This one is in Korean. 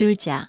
줄자.